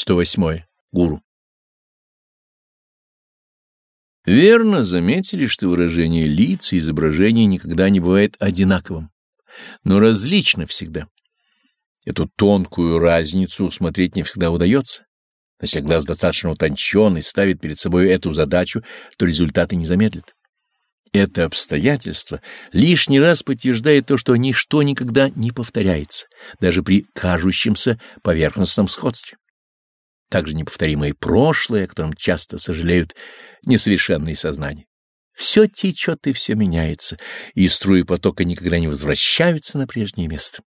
108. Гуру. Верно заметили, что выражение лиц и изображения никогда не бывает одинаковым, но различно всегда. Эту тонкую разницу усмотреть не всегда удается. Если глаз достаточно утончен и ставит перед собой эту задачу, то результаты не замедлят. Это обстоятельство лишний раз подтверждает то, что ничто никогда не повторяется, даже при кажущемся поверхностном сходстве. Также неповторимое прошлое, о котором часто сожалеют несовершенные сознания. Все течет и все меняется, и струи потока никогда не возвращаются на прежнее место.